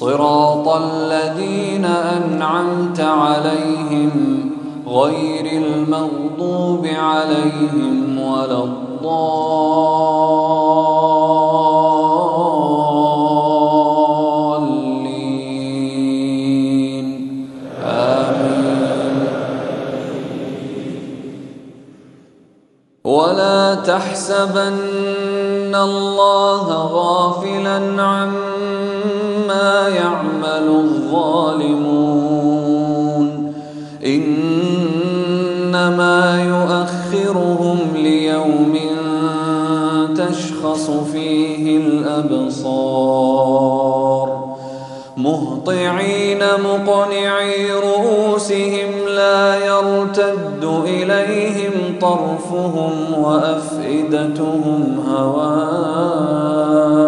صراط الذين أنعمت عليهم غير المغضوب عليهم ولا الضالين. آمين. ولا تحسبن الله غافلا عما يعمل الظالمون. إنما يؤخرهم ليوم تشخص فيه الأبصار. مهطعين مقنعي رؤوسهم لا يرتد إليهم طرفهم وأفئدتهم هواء.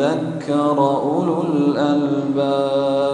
وليذكر أولو الألباب.